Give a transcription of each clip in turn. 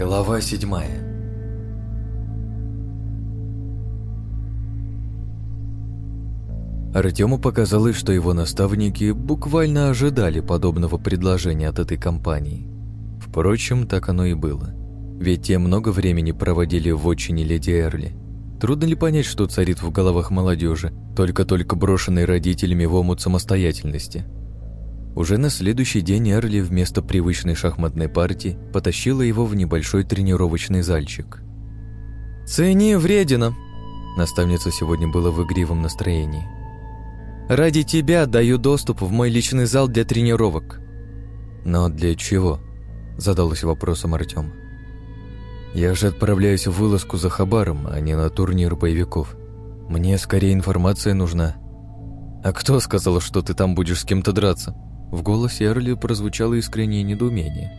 Глава седьмая Артему показалось, что его наставники буквально ожидали подобного предложения от этой компании. Впрочем, так оно и было. Ведь те много времени проводили в отчине леди Эрли. Трудно ли понять, что царит в головах молодежи, только-только брошенной родителями в омут самостоятельности? Уже на следующий день Эрли вместо привычной шахматной партии потащила его в небольшой тренировочный зальчик. «Цени вредина!» Наставница сегодня была в игривом настроении. «Ради тебя даю доступ в мой личный зал для тренировок». «Но для чего?» Задалась вопросом Артем. «Я же отправляюсь в вылазку за Хабаром, а не на турнир боевиков. Мне скорее информация нужна». «А кто сказал, что ты там будешь с кем-то драться?» В голосе Эрли прозвучало искреннее недоумение.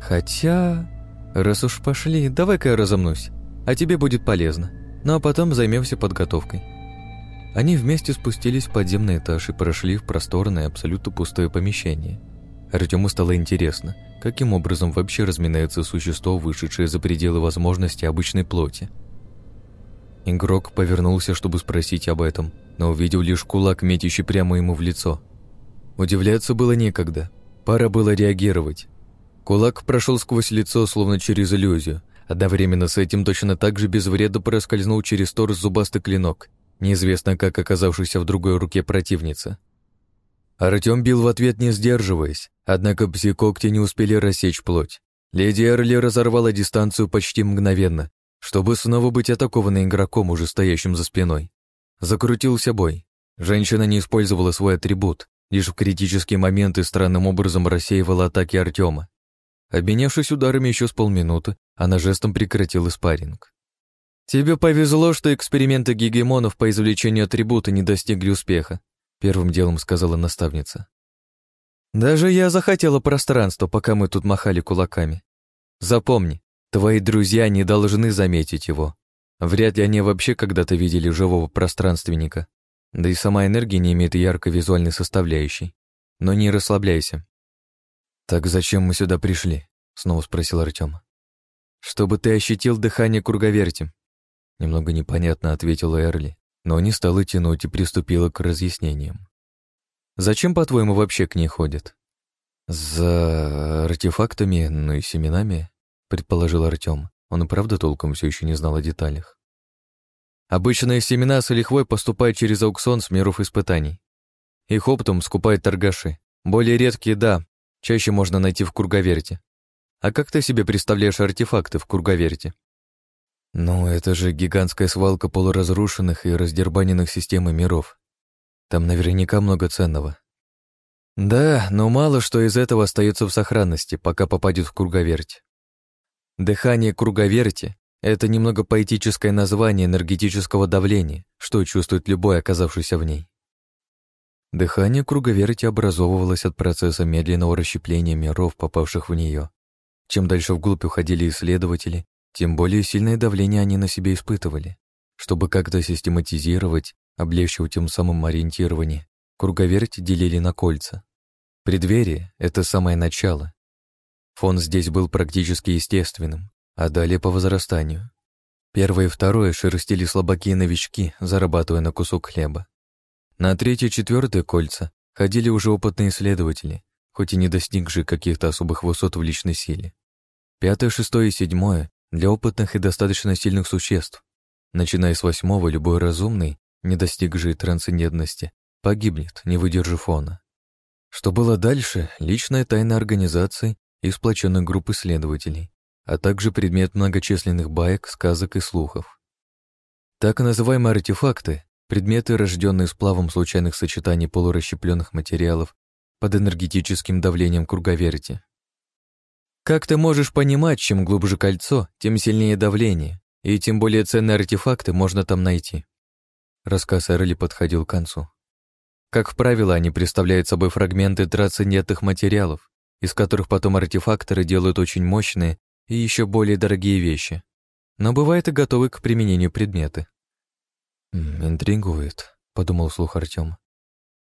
«Хотя... Раз уж пошли, давай-ка я разомнусь, а тебе будет полезно. Ну а потом займемся подготовкой». Они вместе спустились в подземный этаж и прошли в просторное, абсолютно пустое помещение. Артему стало интересно, каким образом вообще разминается существо, вышедшее за пределы возможностей обычной плоти. Игрок повернулся, чтобы спросить об этом, но увидел лишь кулак, метящий прямо ему в лицо – Удивляться было некогда. Пора было реагировать. Кулак прошел сквозь лицо, словно через иллюзию. Одновременно с этим точно так же без вреда проскользнул через торс зубастый клинок, неизвестно как оказавшийся в другой руке противницы. Артем бил в ответ, не сдерживаясь, однако пси-когти не успели рассечь плоть. Леди Эрли разорвала дистанцию почти мгновенно, чтобы снова быть атакованной игроком, уже стоящим за спиной. Закрутился бой. Женщина не использовала свой атрибут, Лишь в критические моменты странным образом рассеивала атаки Артема. Обменявшись ударами еще с полминуты, она жестом прекратила спарринг. «Тебе повезло, что эксперименты гегемонов по извлечению атрибута не достигли успеха», первым делом сказала наставница. «Даже я захотела пространства, пока мы тут махали кулаками. Запомни, твои друзья не должны заметить его. Вряд ли они вообще когда-то видели живого пространственника. Да и сама энергия не имеет яркой визуальной составляющей. Но не расслабляйся. «Так зачем мы сюда пришли?» — снова спросил Артем. «Чтобы ты ощутил дыхание круговерти». Немного непонятно ответила Эрли, но не стала тянуть и приступила к разъяснениям. «Зачем, по-твоему, вообще к ней ходят?» «За артефактами, ну и семенами», — предположил Артем. Он и правда толком все еще не знал о деталях. Обычные семена с лихвой поступают через аукцион с миров испытаний. Их оптом скупают торгаши. Более редкие, да, чаще можно найти в Кургаверте. А как ты себе представляешь артефакты в Кургаверте? Ну, это же гигантская свалка полуразрушенных и раздербаненных систем миров. Там наверняка много ценного. Да, но мало что из этого остается в сохранности, пока попадет в Круговерть. Дыхание Круговерти это немного поэтическое название энергетического давления, что чувствует любой, оказавшийся в ней. Дыхание круговерти образовывалось от процесса медленного расщепления миров, попавших в нее. Чем дальше вглубь уходили исследователи, тем более сильное давление они на себе испытывали. Чтобы как-то систематизировать, облегчивать тем самым ориентирование, круговерть делили на кольца. Преддверие — это самое начало. Фон здесь был практически естественным, а далее по возрастанию. Первое и второе шерстили слабаки и новички, зарабатывая на кусок хлеба. На третье и четвертое кольца ходили уже опытные исследователи, хоть и не достигшие каких-то особых высот в личной силе. Пятое, шестое и седьмое — для опытных и достаточно сильных существ. Начиная с восьмого, любой разумный, не достигший трансцендентности, погибнет, не выдержав фона. Что было дальше — личная тайна организации и сплоченной группы исследователей а также предмет многочисленных баек, сказок и слухов. Так называемые артефакты — предметы, рожденные сплавом случайных сочетаний полурасщепленных материалов под энергетическим давлением круговерти. Как ты можешь понимать, чем глубже кольцо, тем сильнее давление, и тем более ценные артефакты можно там найти. Рассказ Эрли подходил к концу. Как правило, они представляют собой фрагменты трансцендентных материалов, из которых потом артефакторы делают очень мощные и еще более дорогие вещи. Но бывает и готовы к применению предметы. «Интригует», — подумал слух Артем.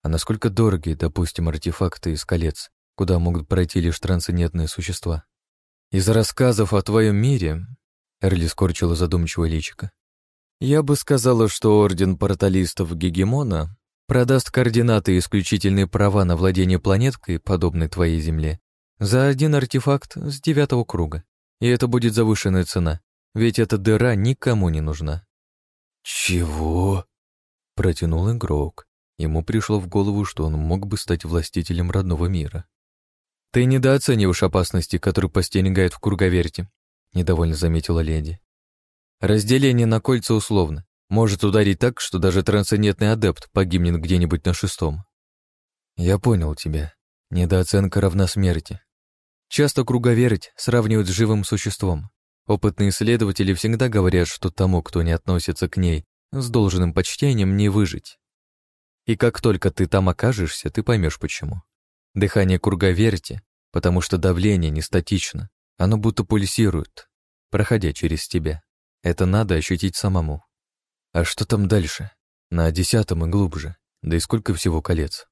«А насколько дороги, допустим, артефакты из колец, куда могут пройти лишь трансцендентные существа?» Из рассказов о твоем мире, Эрли скорчила задумчивое личико, я бы сказала, что Орден Порталистов Гегемона продаст координаты и исключительные права на владение планеткой, подобной твоей Земле, за один артефакт с девятого круга. И это будет завышенная цена, ведь эта дыра никому не нужна. «Чего?» — протянул игрок. Ему пришло в голову, что он мог бы стать властителем родного мира. «Ты недооцениваешь опасности, которые постерегают в круговерте», — недовольно заметила леди. «Разделение на кольца условно. Может ударить так, что даже трансцендентный адепт погибнет где-нибудь на шестом». «Я понял тебя. Недооценка равна смерти». Часто круговерть сравнивают с живым существом. Опытные исследователи всегда говорят, что тому, кто не относится к ней, с должным почтением не выжить. И как только ты там окажешься, ты поймешь почему. Дыхание круговерти, потому что давление не статично, оно будто пульсирует, проходя через тебя. Это надо ощутить самому. А что там дальше? На десятом и глубже. Да и сколько всего колец?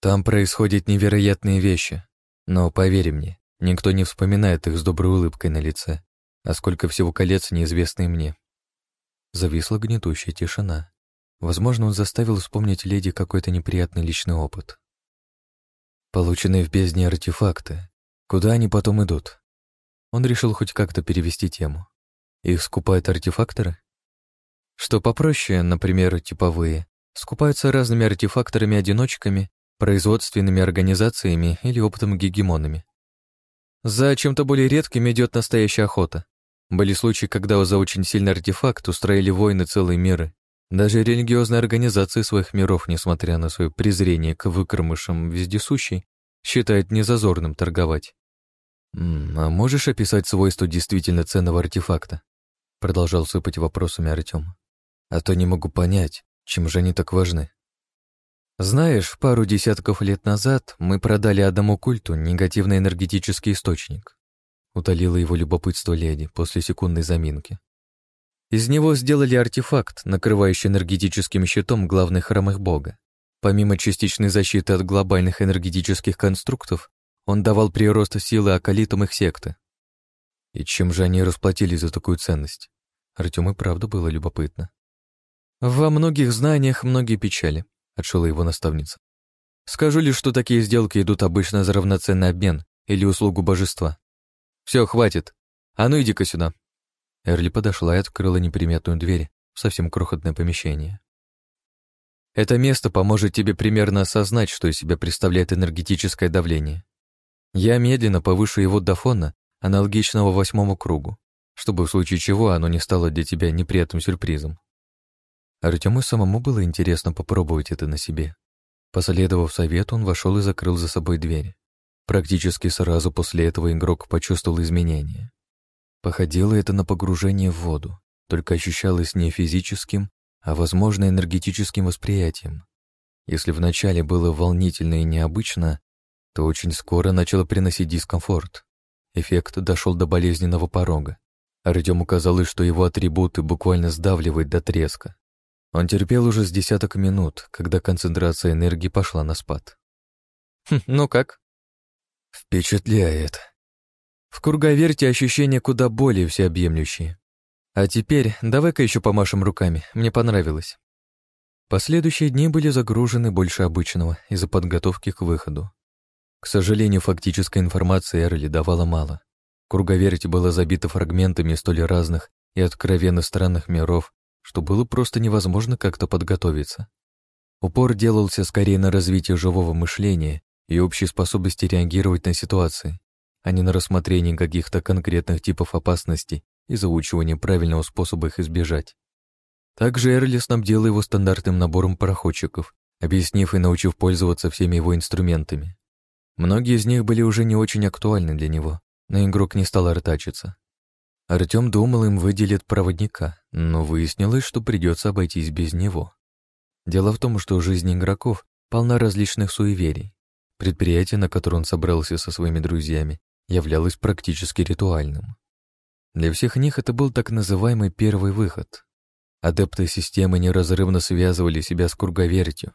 Там происходят невероятные вещи. Но поверь мне, никто не вспоминает их с доброй улыбкой на лице. А сколько всего колец неизвестно и мне. Зависла гнетущая тишина. Возможно, он заставил вспомнить леди какой-то неприятный личный опыт. Полученные в бездне артефакты. Куда они потом идут? Он решил хоть как-то перевести тему. Их скупают артефакторы? Что попроще, например, типовые, скупаются разными артефакторами-одиночками, производственными организациями или опытом гегемонами. За чем-то более редким идет настоящая охота. Были случаи, когда за очень сильный артефакт устроили войны целые миры, даже религиозные организации своих миров, несмотря на свое презрение к выкормышам вездесущей, считают незазорным торговать. «А можешь описать свойства действительно ценного артефакта?» Продолжал сыпать вопросами Артем. «А то не могу понять, чем же они так важны». «Знаешь, пару десятков лет назад мы продали одному культу негативный энергетический источник», утолила его любопытство леди после секундной заминки. Из него сделали артефакт, накрывающий энергетическим щитом главный храм их бога. Помимо частичной защиты от глобальных энергетических конструктов, он давал прирост силы акалитам их секты. И чем же они расплатились за такую ценность? Артем и правда было любопытно. «Во многих знаниях многие печали», — отшила его наставница. «Скажу лишь, что такие сделки идут обычно за равноценный обмен или услугу божества. Все, хватит. А ну иди-ка сюда». Эрли подошла и открыла неприметную дверь в совсем крохотное помещение. Это место поможет тебе примерно осознать, что из себя представляет энергетическое давление. Я медленно повышу его до фона, аналогичного восьмому кругу, чтобы в случае чего оно не стало для тебя неприятным сюрпризом. Артему самому было интересно попробовать это на себе. Последовав совету, он вошел и закрыл за собой дверь. Практически сразу после этого игрок почувствовал изменения. Походило это на погружение в воду, только ощущалось не физическим, а, возможно, энергетическим восприятием. Если вначале было волнительно и необычно, то очень скоро начало приносить дискомфорт. Эффект дошел до болезненного порога. Артему казалось, что его атрибуты буквально сдавливают до треска. Он терпел уже с десяток минут, когда концентрация энергии пошла на спад. «Хм, «Ну как?» «Впечатляет», в круговерте ощущения куда более всеобъемлющие. А теперь давай-ка еще помашем руками, мне понравилось. Последующие дни были загружены больше обычного из-за подготовки к выходу. К сожалению, фактической информации Эрли давала мало. Круговерть была забита фрагментами столь разных и откровенно странных миров, что было просто невозможно как-то подготовиться. Упор делался скорее на развитие живого мышления и общей способности реагировать на ситуации, а не на рассмотрение каких-то конкретных типов опасностей и заучивание правильного способа их избежать. Также Эрли снабдил его стандартным набором пароходчиков, объяснив и научив пользоваться всеми его инструментами. Многие из них были уже не очень актуальны для него, но игрок не стал артачиться. Артем думал, им выделят проводника, но выяснилось, что придется обойтись без него. Дело в том, что жизнь игроков полна различных суеверий. Предприятие, на которое он собрался со своими друзьями, являлось практически ритуальным. Для всех них это был так называемый первый выход. Адепты системы неразрывно связывали себя с круговертью.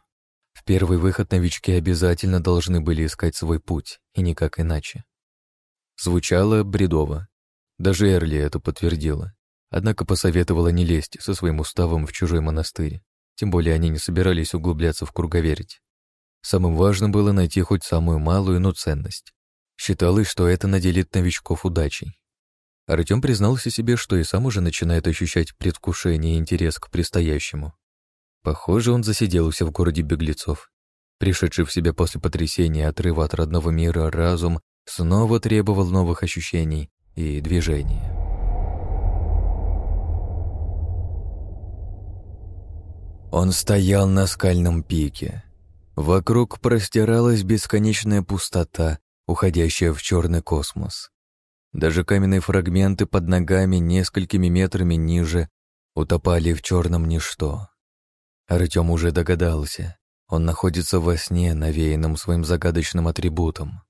В первый выход новички обязательно должны были искать свой путь, и никак иначе. Звучало бредово. Даже Эрли это подтвердила. Однако посоветовала не лезть со своим уставом в чужой монастырь. Тем более они не собирались углубляться в круговерть. Самым важным было найти хоть самую малую, но ценность. Считалось, что это наделит новичков удачей. Артем признался себе, что и сам уже начинает ощущать предвкушение и интерес к предстоящему. Похоже, он засиделся в городе беглецов. Пришедший в себя после потрясения отрыва от родного мира разум снова требовал новых ощущений и движения. Он стоял на скальном пике. Вокруг простиралась бесконечная пустота, уходящая в черный космос. Даже каменные фрагменты под ногами несколькими метрами ниже утопали в черном ничто. Артем уже догадался. Он находится во сне, навеянном своим загадочным атрибутом.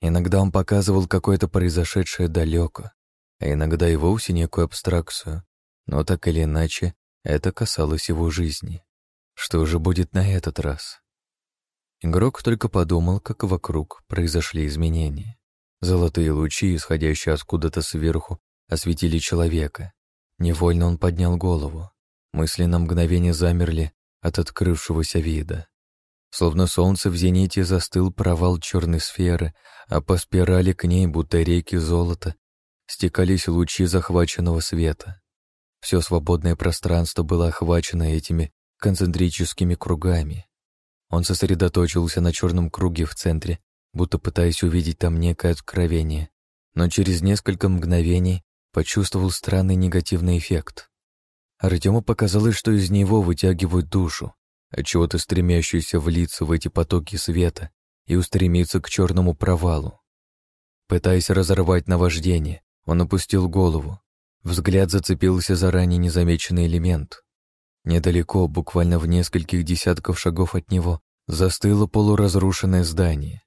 Иногда он показывал какое-то произошедшее далеко, а иногда и вовсе некую абстракцию, но так или иначе это касалось его жизни. Что же будет на этот раз? Игрок только подумал, как вокруг произошли изменения. Золотые лучи, исходящие откуда-то сверху, осветили человека. Невольно он поднял голову. Мысли на мгновение замерли от открывшегося вида. Словно солнце в зените застыл провал черной сферы, а по спирали к ней, будто реки золота, стекались лучи захваченного света. Все свободное пространство было охвачено этими концентрическими кругами. Он сосредоточился на черном круге в центре, будто пытаясь увидеть там некое откровение, но через несколько мгновений почувствовал странный негативный эффект. Артему показалось, что из него вытягивают душу, отчего-то стремящуюся влиться в эти потоки света и устремиться к черному провалу. Пытаясь разорвать наваждение, он опустил голову, Взгляд зацепился за ранее незамеченный элемент. Недалеко, буквально в нескольких десятков шагов от него, застыло полуразрушенное здание.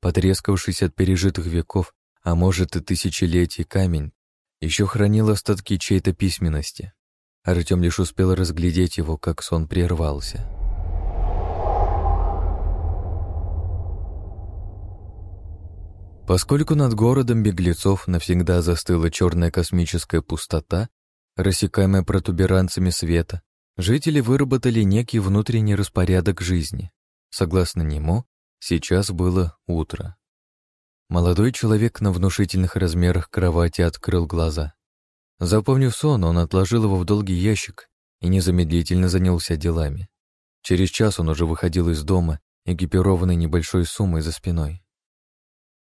Потрескавшись от пережитых веков, а может и тысячелетий камень, еще хранил остатки чьей-то письменности. Артем лишь успел разглядеть его, как сон прервался. Поскольку над городом беглецов навсегда застыла черная космическая пустота, рассекаемая протуберанцами света, жители выработали некий внутренний распорядок жизни. Согласно нему, сейчас было утро. Молодой человек на внушительных размерах кровати открыл глаза. Запомнив сон, он отложил его в долгий ящик и незамедлительно занялся делами. Через час он уже выходил из дома, экипированный небольшой суммой за спиной.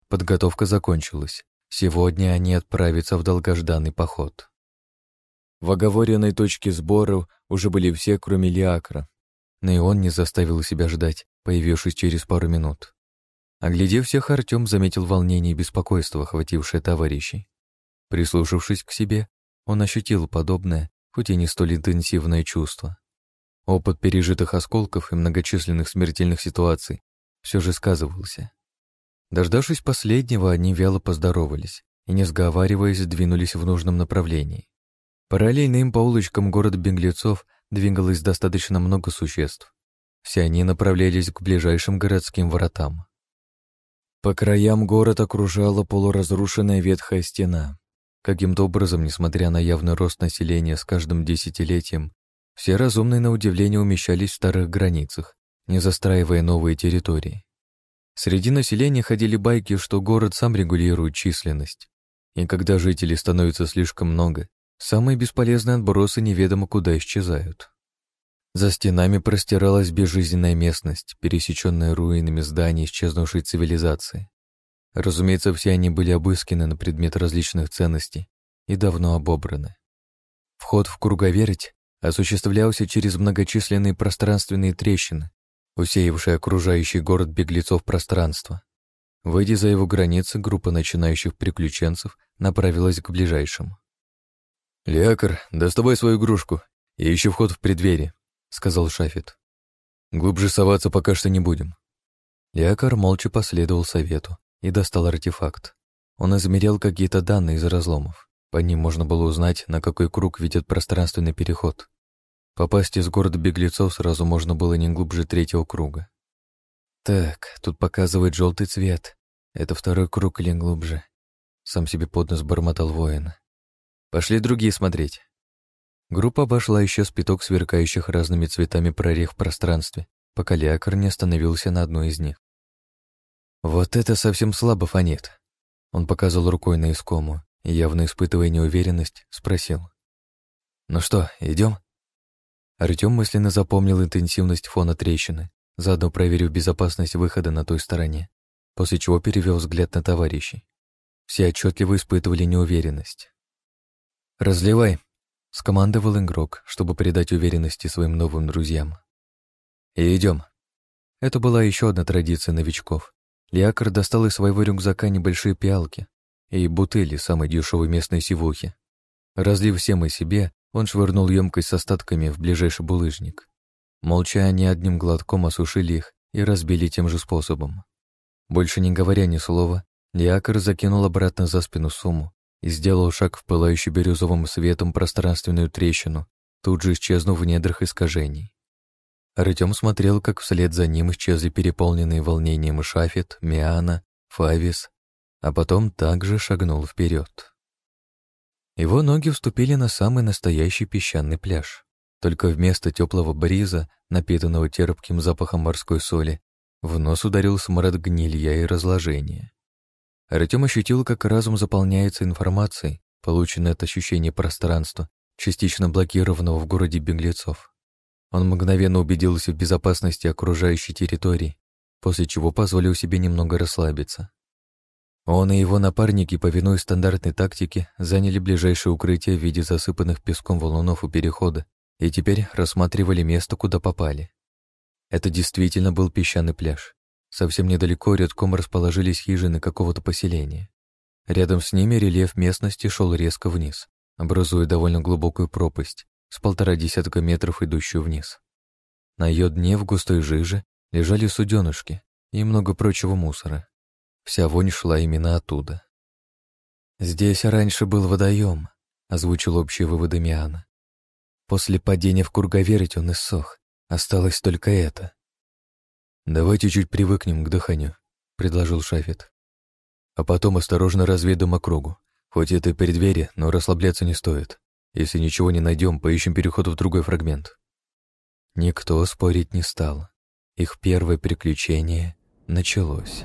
Подготовка закончилась. Сегодня они отправятся в долгожданный поход. В оговоренной точке сбора уже были все, кроме Лиакра. Но и он не заставил себя ждать, появившись через пару минут. Оглядев всех, Артем заметил волнение и беспокойство, охватившее товарищей. Прислушавшись к себе, он ощутил подобное, хоть и не столь интенсивное чувство. Опыт пережитых осколков и многочисленных смертельных ситуаций все же сказывался. Дождавшись последнего, они вяло поздоровались и, не сговариваясь, двинулись в нужном направлении. Параллельно им по улочкам города беглецов двигалось достаточно много существ. Все они направлялись к ближайшим городским воротам. По краям город окружала полуразрушенная ветхая стена. Каким-то образом, несмотря на явный рост населения с каждым десятилетием, все разумные на удивление умещались в старых границах, не застраивая новые территории. Среди населения ходили байки, что город сам регулирует численность. И когда жителей становится слишком много, самые бесполезные отбросы неведомо куда исчезают. За стенами простиралась безжизненная местность, пересеченная руинами зданий исчезнувшей цивилизации. Разумеется, все они были обысканы на предмет различных ценностей и давно обобраны. Вход в круговерть осуществлялся через многочисленные пространственные трещины, усеявшее окружающий город беглецов пространства. Выйдя за его границы, группа начинающих приключенцев направилась к ближайшим. «Лиакар, доставай свою игрушку и ищи вход в преддверие», — сказал Шафет. «Глубже соваться пока что не будем». Лиакар молча последовал совету и достал артефакт. Он измерял какие-то данные из разломов. По ним можно было узнать, на какой круг ведет пространственный переход. Попасть из города беглецов сразу можно было не глубже третьего круга. Так, тут показывает желтый цвет. Это второй круг или глубже. сам себе под нос бормотал воин. «Пошли другие смотреть». Группа обошла еще спиток сверкающих разными цветами прорех в пространстве, пока Леакар не остановился на одной из них. «Вот это совсем слабо фонит!» Он показал рукой на искому явно испытывая неуверенность, спросил. «Ну что, идем? Артем мысленно запомнил интенсивность фона трещины, заодно проверив безопасность выхода на той стороне, после чего перевел взгляд на товарищей. Все отчетливо испытывали неуверенность. «Разливай!» — скомандовал игрок, чтобы придать уверенности своим новым друзьям. «И идем!» Это была еще одна традиция новичков. Лиакар достал из своего рюкзака небольшие пиалки и бутыли самой дешевой местной сивухи. Разлив всем и себе, он швырнул емкость с остатками в ближайший булыжник. Молча они одним глотком осушили их и разбили тем же способом. Больше не говоря ни слова, Лиакар закинул обратно за спину сумму и сделал шаг в пылающую бирюзовым светом пространственную трещину, тут же исчезнув в недрах искажений. Артем смотрел, как вслед за ним исчезли переполненные волнением Шафет, Миана, Фавис, а потом также шагнул вперед. Его ноги вступили на самый настоящий песчаный пляж. Только вместо теплого бриза, напитанного терпким запахом морской соли, в нос ударил смрад гнилья и разложения. Артем ощутил, как разум заполняется информацией, полученной от ощущения пространства, частично блокированного в городе беглецов. Он мгновенно убедился в безопасности окружающей территории, после чего позволил себе немного расслабиться. Он и его напарники, повинуясь стандартной тактике, заняли ближайшее укрытие в виде засыпанных песком валунов у перехода и теперь рассматривали место, куда попали. Это действительно был песчаный пляж. Совсем недалеко рядком расположились хижины какого-то поселения. Рядом с ними рельеф местности шел резко вниз, образуя довольно глубокую пропасть, с полтора десятка метров идущую вниз. На ее дне в густой жиже лежали суденышки и много прочего мусора. Вся вонь шла именно оттуда. «Здесь раньше был водоем», — озвучил общие выводы Миана. «После падения в Кургаверить он иссох. Осталось только это». «Давайте чуть привыкнем к дыханию», — предложил Шафет. «А потом осторожно разведаем округу. Хоть это и преддверие, но расслабляться не стоит. Если ничего не найдем, поищем переход в другой фрагмент». Никто спорить не стал. Их первое приключение началось.